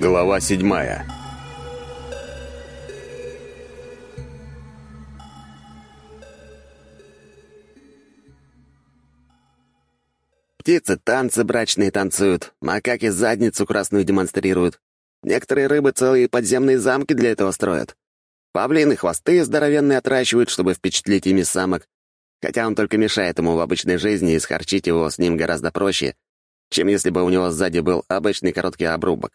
Глава седьмая Птицы танцы брачные танцуют, макаки задницу красную демонстрируют. Некоторые рыбы целые подземные замки для этого строят. Павлины хвосты здоровенные отращивают, чтобы впечатлить ими самок. Хотя он только мешает ему в обычной жизни, и схарчить его с ним гораздо проще, чем если бы у него сзади был обычный короткий обрубок.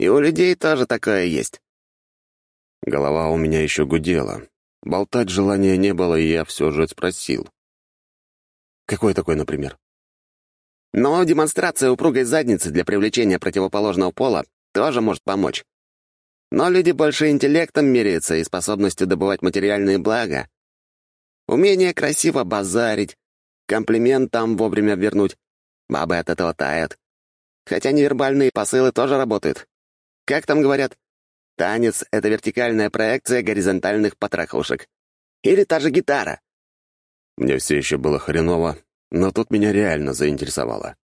И у людей тоже такое есть. Голова у меня еще гудела. Болтать желания не было, и я все же спросил. «Какой такой, например?» Но демонстрация упругой задницы для привлечения противоположного пола тоже может помочь. Но люди больше интеллектом меряются и способностью добывать материальные блага. Умение красиво базарить, комплимент там вовремя вернуть. Бабы от этого тают. Хотя невербальные посылы тоже работают. Как там говорят? Танец — это вертикальная проекция горизонтальных потрохушек. Или та же гитара. Мне все еще было хреново, но тут меня реально заинтересовало.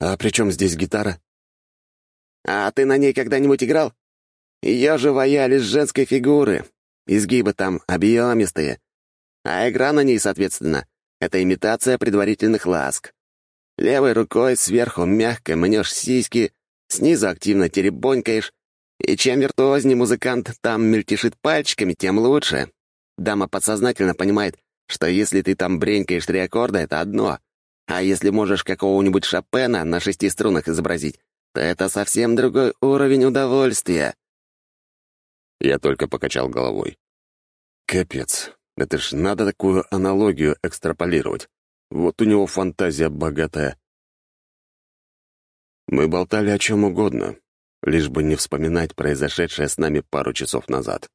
«А при чем здесь гитара?» «А ты на ней когда-нибудь играл? Ее же ваяли с женской фигуры. Изгибы там объемистые. А игра на ней, соответственно, это имитация предварительных ласк. Левой рукой сверху мягко мнешь сиськи, снизу активно теребонькаешь, и чем виртуознее музыкант там мельтешит пальчиками, тем лучше. Дама подсознательно понимает, что если ты там бренькаешь три аккорда, это одно, а если можешь какого-нибудь Шопена на шести струнах изобразить, то это совсем другой уровень удовольствия. Я только покачал головой. Капец, это ж надо такую аналогию экстраполировать. Вот у него фантазия богатая. Мы болтали о чем угодно, лишь бы не вспоминать произошедшее с нами пару часов назад.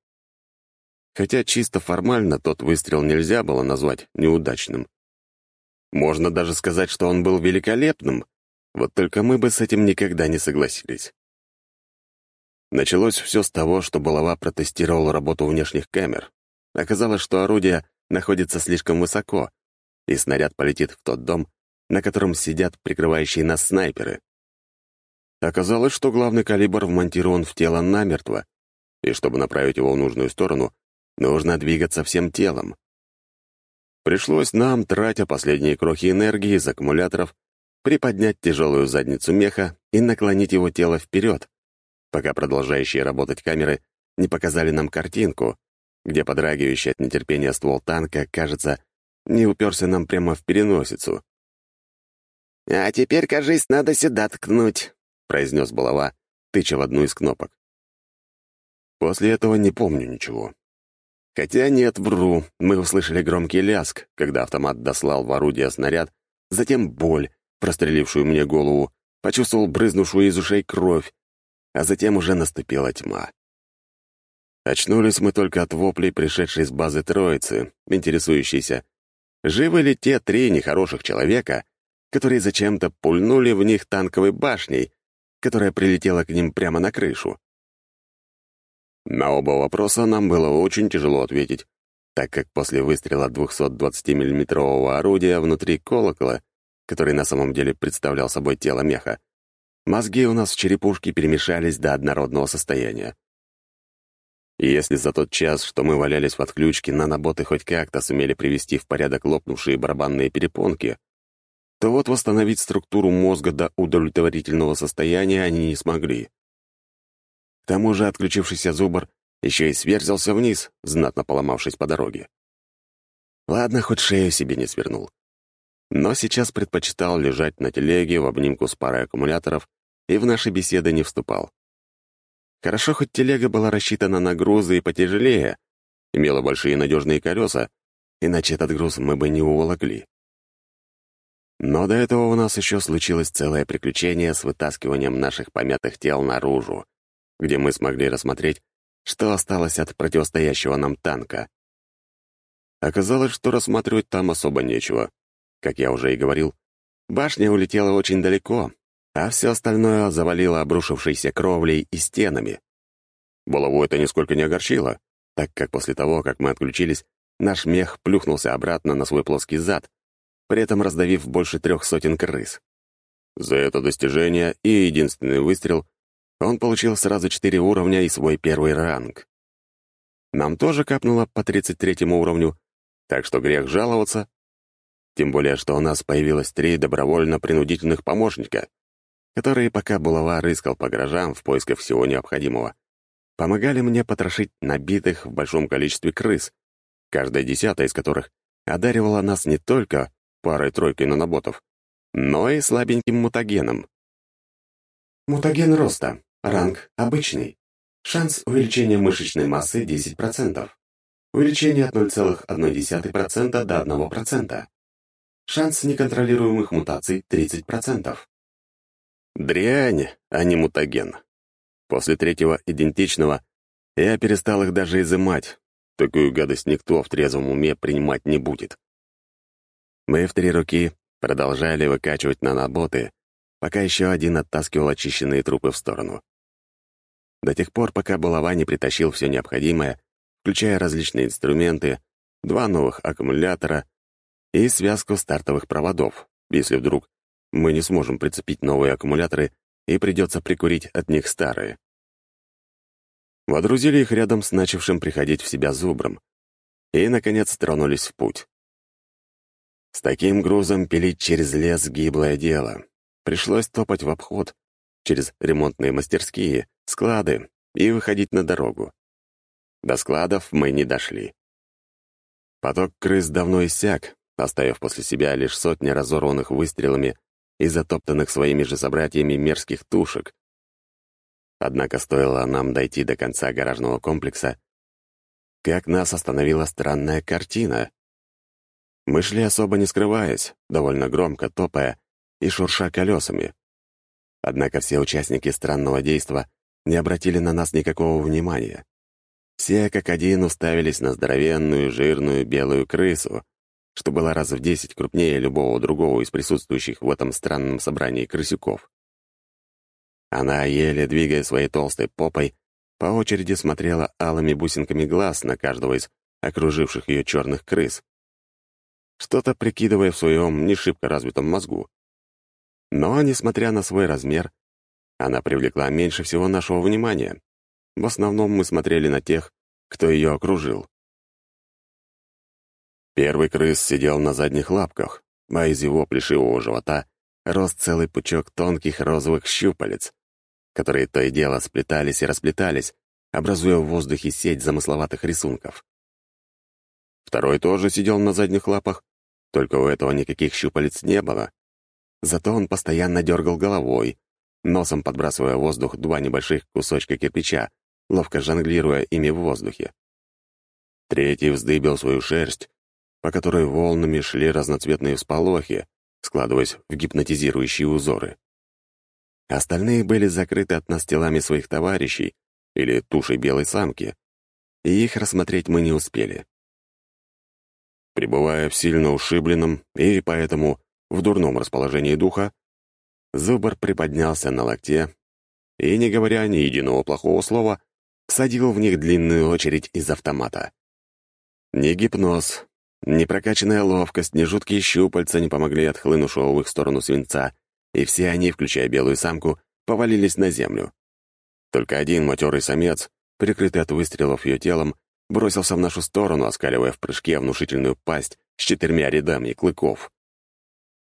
Хотя чисто формально тот выстрел нельзя было назвать неудачным. Можно даже сказать, что он был великолепным, вот только мы бы с этим никогда не согласились. Началось все с того, что Балава протестировал работу внешних камер. Оказалось, что орудие находится слишком высоко, и снаряд полетит в тот дом, на котором сидят прикрывающие нас снайперы. Оказалось, что главный калибр вмонтирован в тело намертво, и чтобы направить его в нужную сторону, Нужно двигаться всем телом. Пришлось нам, тратя последние крохи энергии из аккумуляторов, приподнять тяжелую задницу меха и наклонить его тело вперед, пока продолжающие работать камеры не показали нам картинку, где подрагивающий от нетерпения ствол танка, кажется, не уперся нам прямо в переносицу. «А теперь, кажись, надо сюда ткнуть», — произнес Балава, тыча в одну из кнопок. После этого не помню ничего. Хотя нет, вру, мы услышали громкий ляск, когда автомат дослал в орудие снаряд, затем боль, прострелившую мне голову, почувствовал брызнувшую из ушей кровь, а затем уже наступила тьма. Очнулись мы только от воплей, пришедшей с базы Троицы, интересующейся, живы ли те три нехороших человека, которые зачем-то пульнули в них танковой башней, которая прилетела к ним прямо на крышу. На оба вопроса нам было очень тяжело ответить, так как после выстрела 220 миллиметрового орудия внутри колокола, который на самом деле представлял собой тело меха, мозги у нас в черепушке перемешались до однородного состояния. И если за тот час, что мы валялись в отключке, наноботы хоть как-то сумели привести в порядок лопнувшие барабанные перепонки, то вот восстановить структуру мозга до удовлетворительного состояния они не смогли. К тому же отключившийся зубр еще и сверзился вниз, знатно поломавшись по дороге. Ладно, хоть шею себе не свернул. Но сейчас предпочитал лежать на телеге в обнимку с парой аккумуляторов и в наши беседы не вступал. Хорошо, хоть телега была рассчитана на грузы и потяжелее, имела большие надежные колеса, иначе этот груз мы бы не уволокли. Но до этого у нас еще случилось целое приключение с вытаскиванием наших помятых тел наружу, где мы смогли рассмотреть, что осталось от противостоящего нам танка. Оказалось, что рассматривать там особо нечего. Как я уже и говорил, башня улетела очень далеко, а все остальное завалило обрушившейся кровлей и стенами. Булаву это нисколько не огорчило, так как после того, как мы отключились, наш мех плюхнулся обратно на свой плоский зад, при этом раздавив больше трех сотен крыс. За это достижение и единственный выстрел он получил сразу четыре уровня и свой первый ранг. Нам тоже капнуло по 33 уровню, так что грех жаловаться. Тем более, что у нас появилось три добровольно-принудительных помощника, которые, пока булава рыскал по гаражам в поисках всего необходимого, помогали мне потрошить набитых в большом количестве крыс, каждая десятая из которых одаривала нас не только парой-тройкой наноботов, но и слабеньким мутагеном. Мутаген роста. Ранг обычный. Шанс увеличения мышечной массы 10%. Увеличение от 0,1% до 1%. Шанс неконтролируемых мутаций 30%. Дрянь, а не мутаген. После третьего идентичного я перестал их даже изымать. Такую гадость никто в трезвом уме принимать не будет. Мы в три руки продолжали выкачивать наноботы, пока еще один оттаскивал очищенные трупы в сторону. До тех пор, пока булава не притащил все необходимое, включая различные инструменты, два новых аккумулятора и связку стартовых проводов, если вдруг мы не сможем прицепить новые аккумуляторы и придется прикурить от них старые. Водрузили их рядом с начавшим приходить в себя зубром и, наконец, тронулись в путь. С таким грузом пилить через лес — гиблое дело. Пришлось топать в обход, через ремонтные мастерские, склады и выходить на дорогу. До складов мы не дошли. Поток крыс давно иссяк, оставив после себя лишь сотни разорванных выстрелами и затоптанных своими же собратьями мерзких тушек. Однако стоило нам дойти до конца гаражного комплекса, как нас остановила странная картина. Мы шли особо не скрываясь, довольно громко топая и шурша колесами. Однако все участники странного действа не обратили на нас никакого внимания. Все как один уставились на здоровенную, жирную, белую крысу, что была раз в десять крупнее любого другого из присутствующих в этом странном собрании крысюков. Она, еле двигая своей толстой попой, по очереди смотрела алыми бусинками глаз на каждого из окруживших ее черных крыс, что-то прикидывая в своем не развитом мозгу. Но, несмотря на свой размер, она привлекла меньше всего нашего внимания. В основном мы смотрели на тех, кто ее окружил. Первый крыс сидел на задних лапках, а из его плешивого живота рос целый пучок тонких розовых щупалец, которые то и дело сплетались и расплетались, образуя в воздухе сеть замысловатых рисунков. Второй тоже сидел на задних лапах, только у этого никаких щупалец не было. Зато он постоянно дергал головой, носом подбрасывая в воздух два небольших кусочка кирпича, ловко жонглируя ими в воздухе. Третий вздыбил свою шерсть, по которой волнами шли разноцветные всполохи, складываясь в гипнотизирующие узоры. Остальные были закрыты от нас телами своих товарищей или тушей белой самки, и их рассмотреть мы не успели. Пребывая в сильно ушибленном и поэтому в дурном расположении духа, Зубр приподнялся на локте и, не говоря ни единого плохого слова, всадил в них длинную очередь из автомата. Ни гипноз, ни прокачанная ловкость, ни жуткие щупальца не помогли отхлынувшего в их сторону свинца, и все они, включая белую самку, повалились на землю. Только один матерый самец, прикрытый от выстрелов ее телом, бросился в нашу сторону, оскаливая в прыжке внушительную пасть с четырьмя рядами клыков.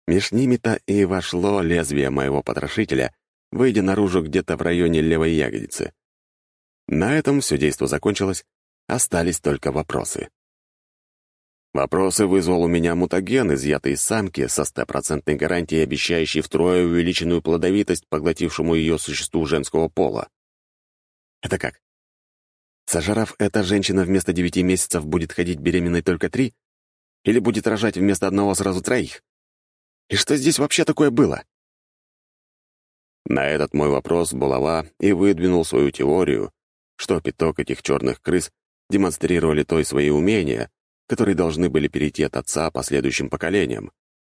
Меж ними-то и вошло лезвие моего потрошителя, выйдя наружу где-то в районе левой ягодицы. На этом все действо закончилось, остались только вопросы. Вопросы вызвал у меня мутаген, изъятый из самки, со стопроцентной гарантией, обещающий втрое увеличенную плодовитость, поглотившему ее существу женского пола. Это как? Сожрав это, женщина вместо девяти месяцев будет ходить беременной только три? Или будет рожать вместо одного сразу троих? И что здесь вообще такое было? На этот мой вопрос Булава и выдвинул свою теорию, что пяток этих черных крыс демонстрировали той свои умения, которые должны были перейти от отца последующим поколениям,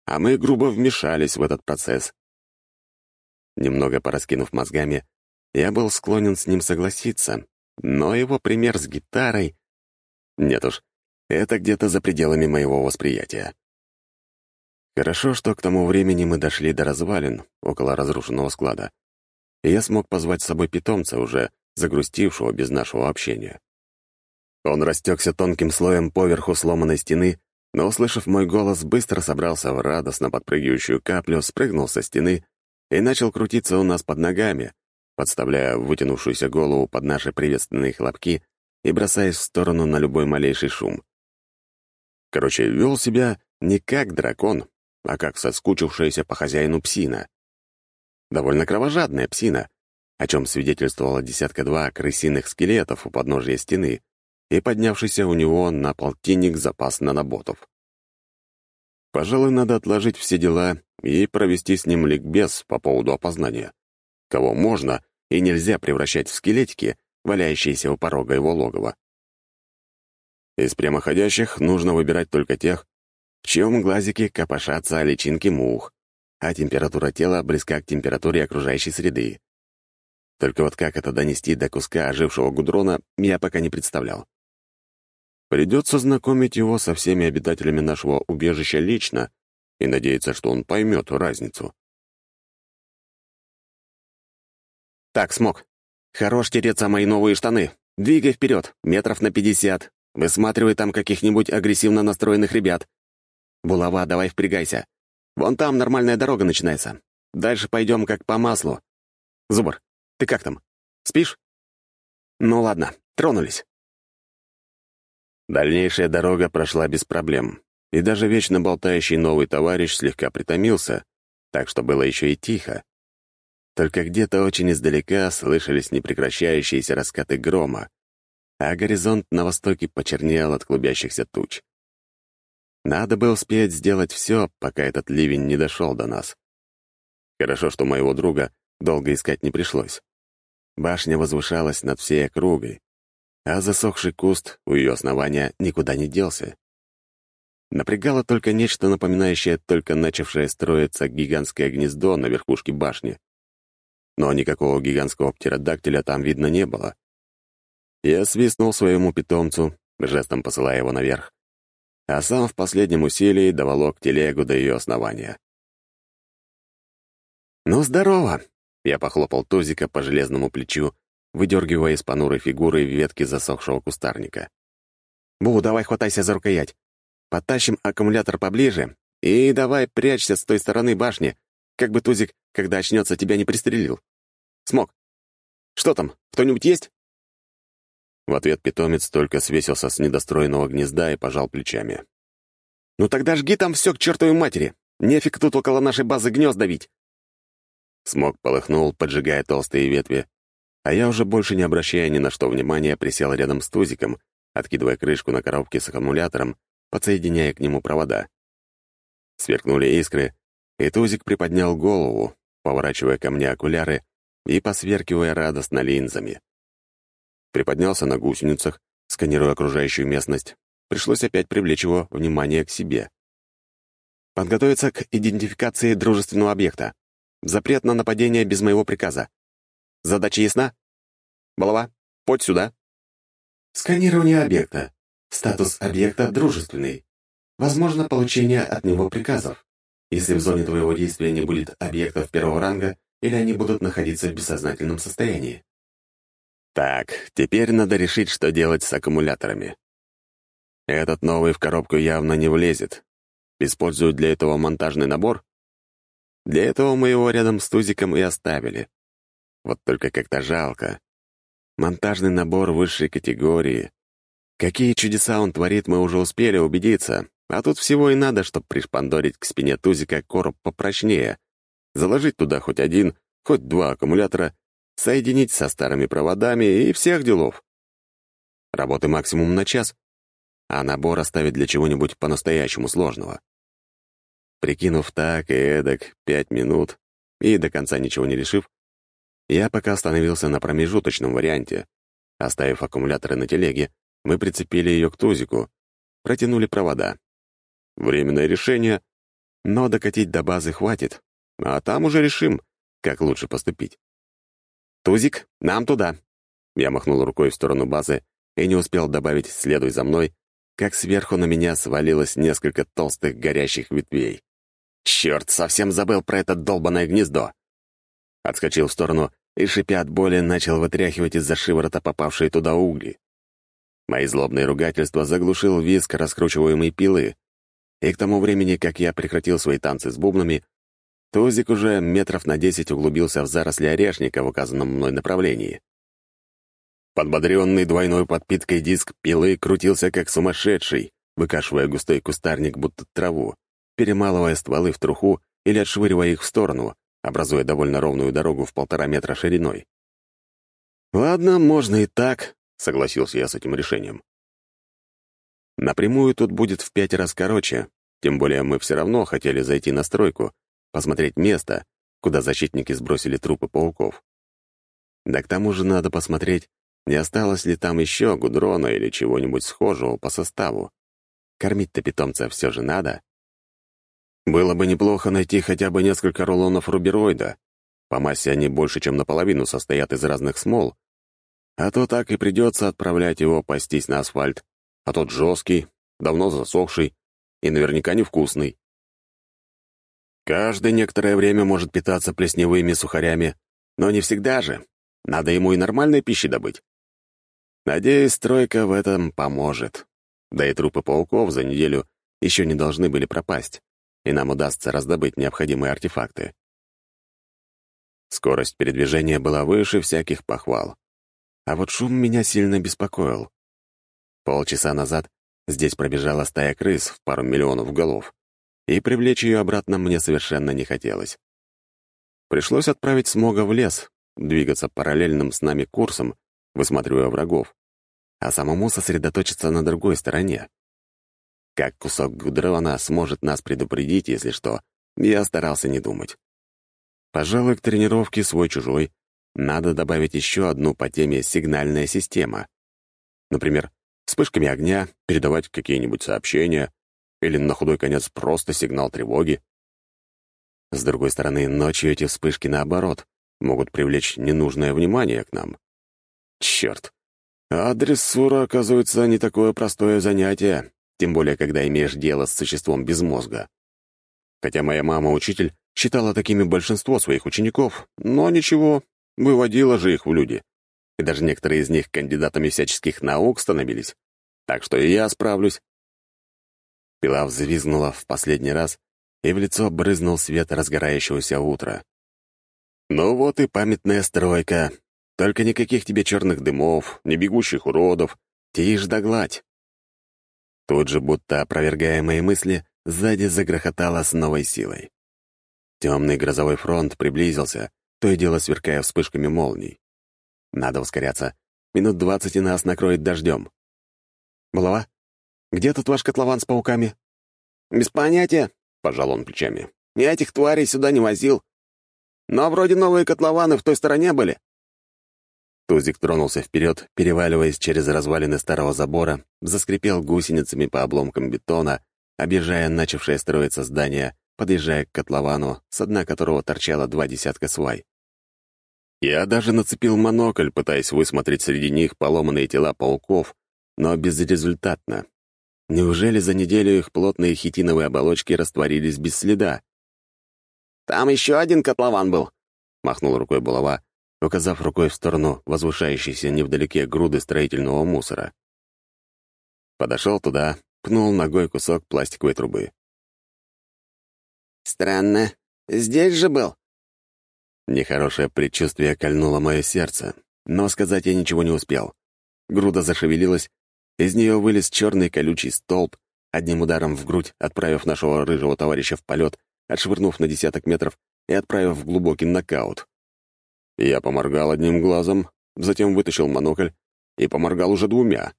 а мы грубо вмешались в этот процесс. Немного пораскинув мозгами, я был склонен с ним согласиться, но его пример с гитарой... Нет уж, это где-то за пределами моего восприятия. Хорошо, что к тому времени мы дошли до развалин, около разрушенного склада. и я смог позвать с собой питомца, уже загрустившего без нашего общения. Он растекся тонким слоем поверху сломанной стены, но, услышав мой голос, быстро собрался в радостно подпрыгивающую каплю, спрыгнул со стены и начал крутиться у нас под ногами, подставляя вытянувшуюся голову под наши приветственные хлопки и бросаясь в сторону на любой малейший шум. Короче, вел себя не как дракон, а как соскучившаяся по хозяину псина. Довольно кровожадная псина, о чем свидетельствовала десятка-два крысиных скелетов у подножия стены и поднявшийся у него на полтинник запас наноботов. Пожалуй, надо отложить все дела и провести с ним ликбез по поводу опознания. Кого можно и нельзя превращать в скелетики, валяющиеся у порога его логова. Из прямоходящих нужно выбирать только тех, в чьем глазике копошатся личинки мух, а температура тела близка к температуре окружающей среды. Только вот как это донести до куска ожившего гудрона, я пока не представлял. Придется знакомить его со всеми обитателями нашего убежища лично и надеяться, что он поймет разницу. «Так, Смок, хорош тереться мои новые штаны. Двигай вперед, метров на пятьдесят. Высматривай там каких-нибудь агрессивно настроенных ребят. Булава, давай впрягайся. Вон там нормальная дорога начинается. Дальше пойдем как по маслу. Зубр, ты как там? Спишь? Ну ладно, тронулись. Дальнейшая дорога прошла без проблем, и даже вечно болтающий новый товарищ слегка притомился, так что было еще и тихо. Только где-то очень издалека слышались непрекращающиеся раскаты грома, а горизонт на востоке почернел от клубящихся туч. Надо было успеть сделать все, пока этот ливень не дошел до нас. Хорошо, что моего друга долго искать не пришлось. Башня возвышалась над всей округой, а засохший куст у ее основания никуда не делся. Напрягало только нечто напоминающее только начавшее строиться гигантское гнездо на верхушке башни. Но никакого гигантского птеродактиля там видно не было. Я свистнул своему питомцу, жестом посылая его наверх, а сам в последнем усилии доволок телегу до ее основания. «Ну, здорово!» — я похлопал Тузика по железному плечу, выдергивая из понурой фигуры ветки засохшего кустарника. «Бу, давай хватайся за рукоять. Потащим аккумулятор поближе и давай прячься с той стороны башни, как бы Тузик, когда очнется, тебя не пристрелил. Смог. Что там, кто-нибудь есть?» В ответ питомец только свесился с недостроенного гнезда и пожал плечами. «Ну тогда жги там все к чертовой матери! Нефиг тут около нашей базы гнезд давить!» Смог полыхнул, поджигая толстые ветви, а я уже больше не обращая ни на что внимания, присел рядом с тузиком, откидывая крышку на коробке с аккумулятором, подсоединяя к нему провода. Сверкнули искры, и тузик приподнял голову, поворачивая ко мне окуляры и посверкивая радостно линзами. Приподнялся на гусеницах, сканируя окружающую местность. Пришлось опять привлечь его внимание к себе. Подготовиться к идентификации дружественного объекта. Запрет на нападение без моего приказа. Задача ясна? Балава, подь сюда. Сканирование объекта. Статус объекта дружественный. Возможно получение от него приказов. Если в зоне твоего действия не будет объектов первого ранга, или они будут находиться в бессознательном состоянии. Так, теперь надо решить, что делать с аккумуляторами. Этот новый в коробку явно не влезет. Используют для этого монтажный набор? Для этого мы его рядом с тузиком и оставили. Вот только как-то жалко. Монтажный набор высшей категории. Какие чудеса он творит, мы уже успели убедиться. А тут всего и надо, чтобы пришпандорить к спине тузика короб попрочнее. Заложить туда хоть один, хоть два аккумулятора, соединить со старыми проводами и всех делов. Работы максимум на час, а набор оставить для чего-нибудь по-настоящему сложного. Прикинув так и эдак пять минут и до конца ничего не решив, я пока остановился на промежуточном варианте. Оставив аккумуляторы на телеге, мы прицепили ее к тузику, протянули провода. Временное решение, но докатить до базы хватит, а там уже решим, как лучше поступить. «Тузик, нам туда!» Я махнул рукой в сторону базы и не успел добавить «следуй за мной», как сверху на меня свалилось несколько толстых горящих ветвей. Черт, совсем забыл про это долбанное гнездо. Отскочил в сторону и, шипя от боли, начал вытряхивать из-за шиворота попавшие туда угли. Мои злобные ругательства заглушил виск раскручиваемой пилы, и к тому времени, как я прекратил свои танцы с бубнами, Тузик уже метров на десять углубился в заросли орешника в указанном мной направлении. Подбодренный двойной подпиткой диск пилы крутился как сумасшедший, выкашивая густой кустарник, будто траву, перемалывая стволы в труху или отшвыривая их в сторону, образуя довольно ровную дорогу в полтора метра шириной. «Ладно, можно и так», — согласился я с этим решением. Напрямую тут будет в пять раз короче, тем более мы все равно хотели зайти на стройку, посмотреть место, куда защитники сбросили трупы пауков. Да к тому же надо посмотреть, не осталось ли там еще гудрона или чего-нибудь схожего по составу. Кормить-то питомца все же надо. Было бы неплохо найти хотя бы несколько рулонов рубероида. По массе они больше, чем наполовину состоят из разных смол. А то так и придется отправлять его пастись на асфальт. А тот жесткий, давно засохший и наверняка невкусный. Каждый некоторое время может питаться плесневыми сухарями, но не всегда же. Надо ему и нормальной пищи добыть. Надеюсь, стройка в этом поможет. Да и трупы пауков за неделю еще не должны были пропасть, и нам удастся раздобыть необходимые артефакты. Скорость передвижения была выше всяких похвал. А вот шум меня сильно беспокоил. Полчаса назад здесь пробежала стая крыс в пару миллионов голов и привлечь ее обратно мне совершенно не хотелось. Пришлось отправить Смога в лес, двигаться параллельным с нами курсом, высматривая врагов, а самому сосредоточиться на другой стороне. Как кусок дрона сможет нас предупредить, если что, я старался не думать. Пожалуй, к тренировке свой-чужой надо добавить еще одну по теме сигнальная система. Например, вспышками огня передавать какие-нибудь сообщения, или на худой конец просто сигнал тревоги. С другой стороны, ночью эти вспышки, наоборот, могут привлечь ненужное внимание к нам. Черт! А оказывается, не такое простое занятие, тем более, когда имеешь дело с существом без мозга. Хотя моя мама-учитель считала такими большинство своих учеников, но ничего, выводила же их в люди. И даже некоторые из них кандидатами всяческих наук становились. Так что и я справлюсь. Пила взвизгнула в последний раз, и в лицо брызнул свет разгорающегося утра. «Ну вот и памятная стройка. Только никаких тебе черных дымов, ни бегущих уродов. Тишь да гладь». Тут же, будто опровергая мои мысли, сзади загрохотало с новой силой. Темный грозовой фронт приблизился, то и дело сверкая вспышками молний. Надо ускоряться. Минут двадцать и нас накроет дождем. «Булава, где тут ваш котлован с пауками?» «Без понятия», — пожал он плечами. «Я этих тварей сюда не возил. Но вроде новые котлованы в той стороне были». Тузик тронулся вперед, переваливаясь через развалины старого забора, заскрипел гусеницами по обломкам бетона, объезжая начавшее строиться здание, подъезжая к котловану, с дна которого торчало два десятка свай. Я даже нацепил монокль, пытаясь высмотреть среди них поломанные тела пауков, но безрезультатно. Неужели за неделю их плотные хитиновые оболочки растворились без следа? «Там еще один котлован был», — махнул рукой булава, указав рукой в сторону возвышающейся невдалеке груды строительного мусора. Подошел туда, пнул ногой кусок пластиковой трубы. «Странно. Здесь же был». Нехорошее предчувствие кольнуло мое сердце, но сказать я ничего не успел. Груда зашевелилась, из нее вылез черный колючий столб, одним ударом в грудь отправив нашего рыжего товарища в полет, отшвырнув на десяток метров и отправив в глубокий нокаут. Я поморгал одним глазом, затем вытащил монокль и поморгал уже двумя.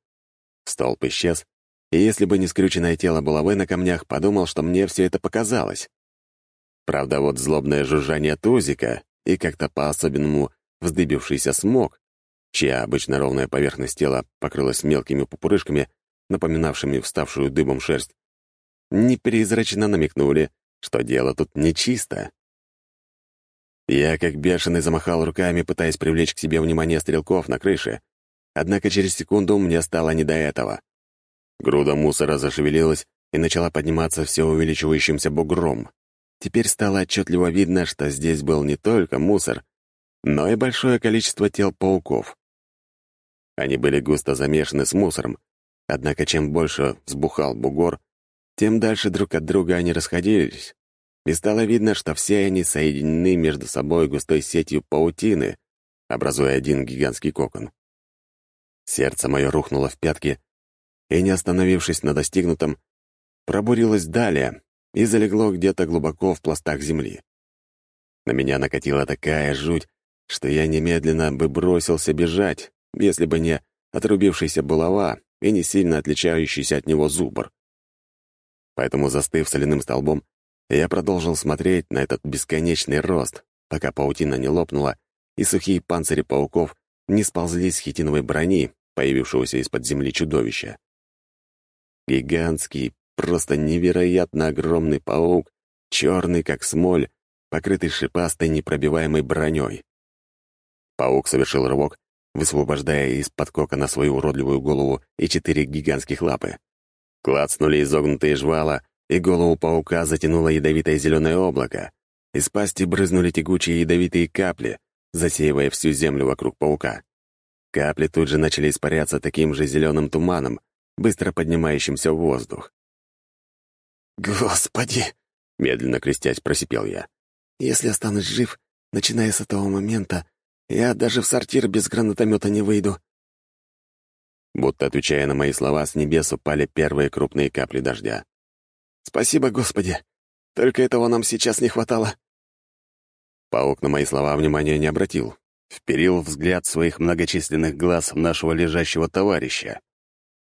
Столб исчез, и если бы не скрюченное тело булавы на камнях, подумал, что мне все это показалось. Правда, вот злобное жужжание тузика и как-то по-особенному вздыбившийся смог чья обычно ровная поверхность тела покрылась мелкими пупырышками, напоминавшими вставшую дыбом шерсть, неперезрачно намекнули, что дело тут нечисто. Я как бешеный замахал руками, пытаясь привлечь к себе внимание стрелков на крыше, однако через секунду мне стало не до этого. Груда мусора зашевелилась и начала подниматься все увеличивающимся бугром. Теперь стало отчетливо видно, что здесь был не только мусор, но и большое количество тел пауков. Они были густо замешаны с мусором, однако чем больше взбухал бугор, тем дальше друг от друга они расходились, и стало видно, что все они соединены между собой густой сетью паутины, образуя один гигантский кокон. Сердце мое рухнуло в пятки, и, не остановившись на достигнутом, пробурилось далее и залегло где-то глубоко в пластах земли. На меня накатила такая жуть, что я немедленно бы бросился бежать, если бы не отрубившийся булава и не сильно отличающийся от него зубр. Поэтому, застыв соляным столбом, я продолжил смотреть на этот бесконечный рост, пока паутина не лопнула, и сухие панцири пауков не сползли с хитиновой брони, появившегося из-под земли чудовища. Гигантский, просто невероятно огромный паук, черный как смоль, покрытый шипастой непробиваемой броней. Паук совершил рывок, высвобождая из-под кокона свою уродливую голову и четыре гигантских лапы. Клацнули изогнутые жвала, и голову паука затянуло ядовитое зеленое облако. Из пасти брызнули тягучие ядовитые капли, засеивая всю землю вокруг паука. Капли тут же начали испаряться таким же зеленым туманом, быстро поднимающимся в воздух. «Господи!» — медленно крестясь, просипел я. «Если останусь жив, начиная с этого момента, я даже в сортир без гранатомета не выйду». Будто отвечая на мои слова, с небес упали первые крупные капли дождя. «Спасибо, Господи! Только этого нам сейчас не хватало». Паук на мои слова внимания не обратил. Вперил взгляд своих многочисленных глаз в нашего лежащего товарища.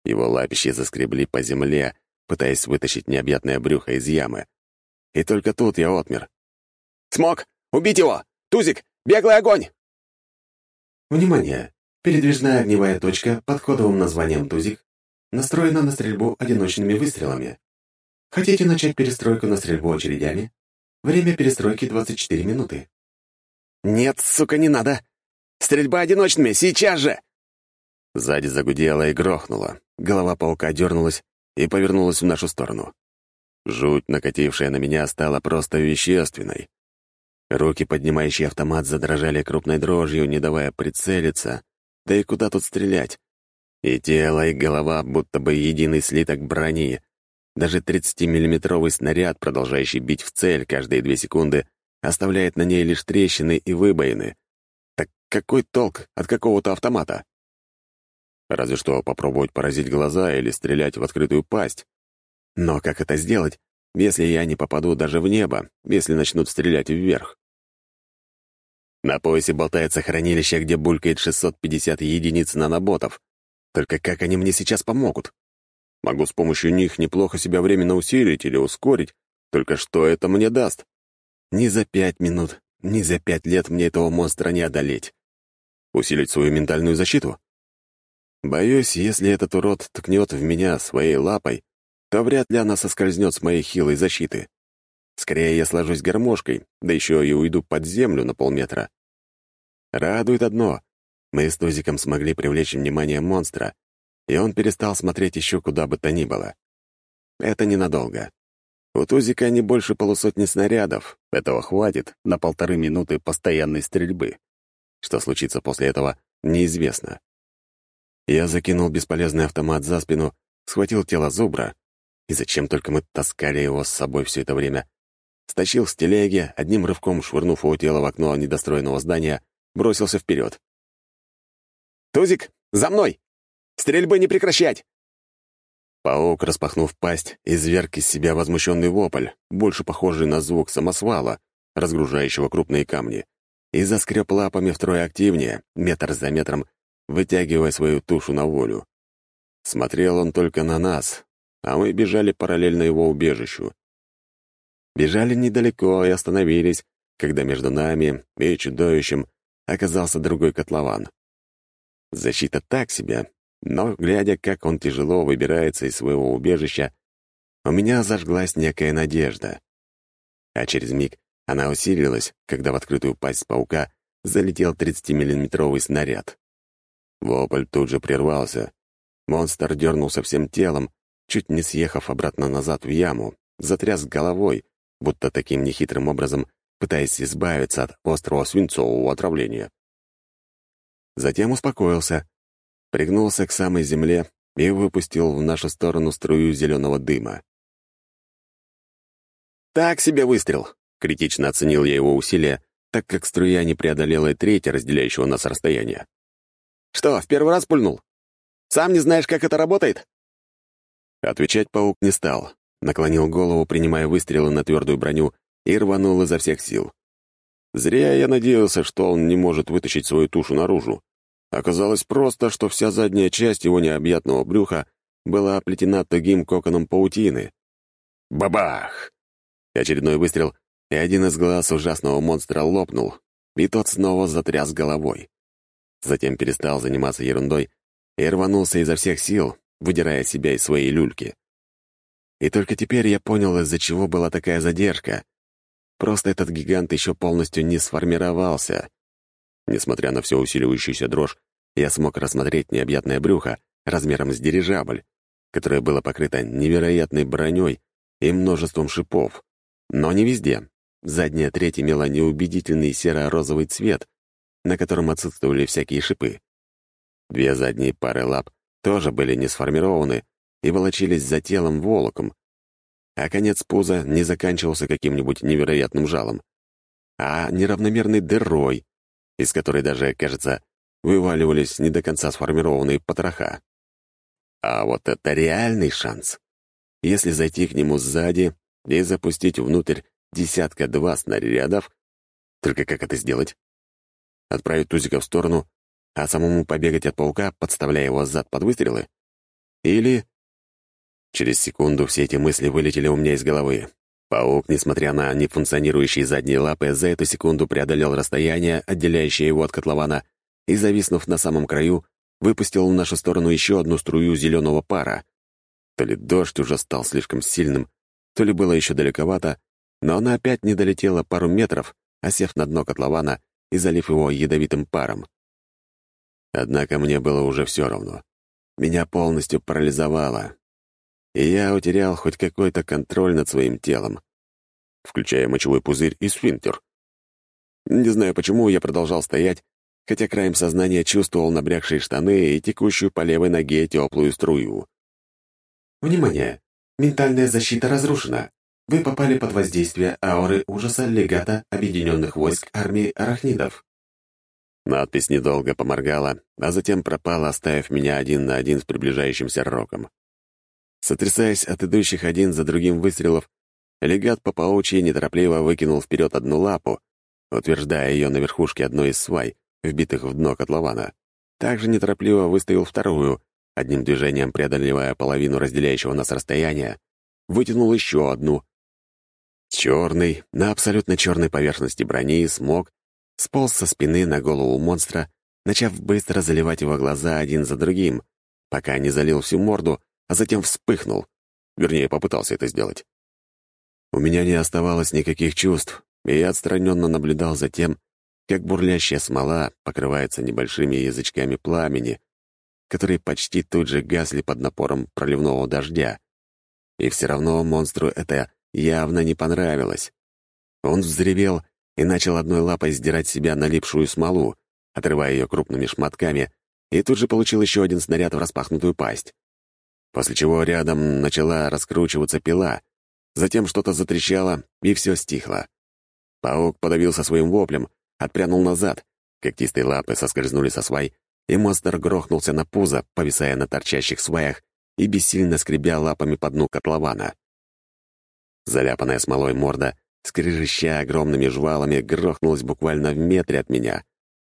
Его лапищи заскребли по земле, пытаясь вытащить необъятное брюхо из ямы. И только тут я отмер. «Смог! Убить его! Тузик! Беглый огонь!» Внимание! Передвижная огневая точка под кодовым названием «Тузик» настроена на стрельбу одиночными выстрелами. Хотите начать перестройку на стрельбу очередями? Время перестройки 24 минуты. «Нет, сука, не надо! Стрельба одиночными, сейчас же!» Сзади загудело и грохнуло. Голова паука дернулась и повернулась в нашу сторону. Жуть, накатившая на меня, стала просто вещественной. Руки, поднимающие автомат, задрожали крупной дрожью, не давая прицелиться. Да и куда тут стрелять? И тело, и голова, будто бы единый слиток брони. Даже 30-миллиметровый снаряд, продолжающий бить в цель каждые две секунды, оставляет на ней лишь трещины и выбоины. Так какой толк от какого-то автомата? Разве что попробовать поразить глаза или стрелять в открытую пасть. Но как это сделать, если я не попаду даже в небо, если начнут стрелять вверх? На поясе болтается хранилище, где булькает 650 единиц наноботов. Только как они мне сейчас помогут? Могу с помощью них неплохо себя временно усилить или ускорить, только что это мне даст? Ни за пять минут, ни за пять лет мне этого монстра не одолеть. Усилить свою ментальную защиту? Боюсь, если этот урод ткнет в меня своей лапой, то вряд ли она соскользнет с моей хилой защиты. Скорее я сложусь гармошкой, да еще и уйду под землю на полметра. Радует одно. Мы с Тузиком смогли привлечь внимание монстра, и он перестал смотреть еще куда бы то ни было. Это ненадолго. У Тузика не больше полусотни снарядов. Этого хватит на полторы минуты постоянной стрельбы. Что случится после этого, неизвестно. Я закинул бесполезный автомат за спину, схватил тело зубра, и зачем только мы таскали его с собой все это время, стащил с телеги, одним рывком швырнув его тело в окно недостроенного здания, бросился вперед. «Тузик, за мной! Стрельбы не прекращать!» Паук, распахнув пасть, изверг из себя возмущенный вопль, больше похожий на звук самосвала, разгружающего крупные камни, и заскреб лапами втрое активнее, метр за метром, вытягивая свою тушу на волю. Смотрел он только на нас, а мы бежали параллельно его убежищу. Бежали недалеко и остановились, когда между нами и чудовищем оказался другой котлован. Защита так себе, но, глядя, как он тяжело выбирается из своего убежища, у меня зажглась некая надежда. А через миг она усилилась, когда в открытую пасть паука залетел 30-миллиметровый снаряд. Вопль тут же прервался. Монстр дернулся всем телом, чуть не съехав обратно назад в яму, затряс головой, будто таким нехитрым образом пытаясь избавиться от острого свинцового отравления. Затем успокоился, пригнулся к самой земле и выпустил в нашу сторону струю зеленого дыма. «Так себе выстрел!» — критично оценил я его усилия, так как струя не преодолела и треть разделяющего нас расстояния. «Что, в первый раз пульнул? Сам не знаешь, как это работает?» Отвечать паук не стал, наклонил голову, принимая выстрелы на твердую броню, и рванул изо всех сил. Зря я надеялся, что он не может вытащить свою тушу наружу. Оказалось просто, что вся задняя часть его необъятного брюха была оплетена тугим коконом паутины. Бабах! Очередной выстрел, и один из глаз ужасного монстра лопнул, и тот снова затряс головой. Затем перестал заниматься ерундой и рванулся изо всех сил, выдирая себя из своей люльки. И только теперь я понял, из-за чего была такая задержка. Просто этот гигант еще полностью не сформировался. Несмотря на всю усиливающуюся дрожь, я смог рассмотреть необъятное брюхо размером с дирижабль, которое было покрыто невероятной броней и множеством шипов. Но не везде. Задняя треть имела неубедительный серо-розовый цвет, на котором отсутствовали всякие шипы. Две задние пары лап тоже были не сформированы и волочились за телом волоком, а конец пуза не заканчивался каким-нибудь невероятным жалом, а неравномерной дырой, из которой даже, кажется, вываливались не до конца сформированные потроха. А вот это реальный шанс. Если зайти к нему сзади и запустить внутрь десятка-два снарядов. Только как это сделать? Отправить Тузика в сторону, а самому побегать от паука, подставляя его зад под выстрелы? Или... Через секунду все эти мысли вылетели у меня из головы. Паук, несмотря на нефункционирующие задние лапы, за эту секунду преодолел расстояние, отделяющее его от котлована, и, зависнув на самом краю, выпустил в нашу сторону еще одну струю зеленого пара. То ли дождь уже стал слишком сильным, то ли было еще далековато, но она опять не долетела пару метров, осев на дно котлована и залив его ядовитым паром. Однако мне было уже все равно. Меня полностью парализовало, и я утерял хоть какой-то контроль над своим телом, включая мочевой пузырь и сфинктер. Не знаю почему, я продолжал стоять, хотя краем сознания чувствовал набрякшие штаны и текущую по левой ноге теплую струю. «Внимание! Ментальная защита разрушена. Вы попали под воздействие ауры ужаса легата Объединенных войск армии арахнидов. Надпись недолго поморгала, а затем пропала, оставив меня один на один с приближающимся роком. Сотрясаясь от идущих один за другим выстрелов, легат по паучьи неторопливо выкинул вперед одну лапу, утверждая ее на верхушке одной из свай, вбитых в дно котлована. Также неторопливо выставил вторую, одним движением преодолевая половину разделяющего нас расстояния, вытянул еще одну, Черный, на абсолютно черной поверхности брони, смог сполз со спины на голову монстра, начав быстро заливать его глаза один за другим, пока не залил всю морду, а затем вспыхнул. Вернее, попытался это сделать. У меня не оставалось никаких чувств, и я отстраненно наблюдал за тем, как бурлящая смола покрывается небольшими язычками пламени, которые почти тут же гасли под напором проливного дождя. И все равно монстру это явно не понравилось. Он взревел и начал одной лапой сдирать себя налипшую смолу, отрывая ее крупными шматками, и тут же получил еще один снаряд в распахнутую пасть. После чего рядом начала раскручиваться пила, затем что-то затрещало, и все стихло. Паук подавился своим воплем, отпрянул назад, когтистые лапы соскользнули со свай, и монстр грохнулся на пузо, повисая на торчащих сваях и бессильно скребя лапами по дну котлована. Заляпанная смолой морда, скрежеща огромными жвалами, грохнулась буквально в метре от меня,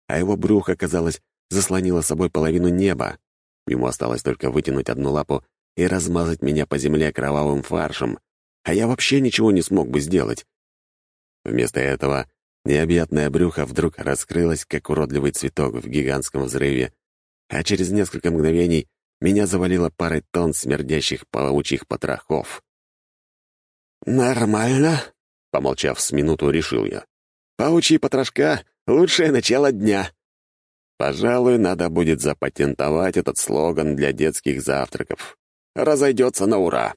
а его брюхо, казалось, заслонило собой половину неба. Ему осталось только вытянуть одну лапу и размазать меня по земле кровавым фаршем, а я вообще ничего не смог бы сделать. Вместо этого необъятное брюхо вдруг раскрылось, как уродливый цветок в гигантском взрыве, а через несколько мгновений меня завалило парой тонн смердящих паучьих потрохов. «Нормально», — помолчав с минуту, решил я. «Паучьи потрошка — лучшее начало дня». Пожалуй, надо будет запатентовать этот слоган для детских завтраков. Разойдется на ура.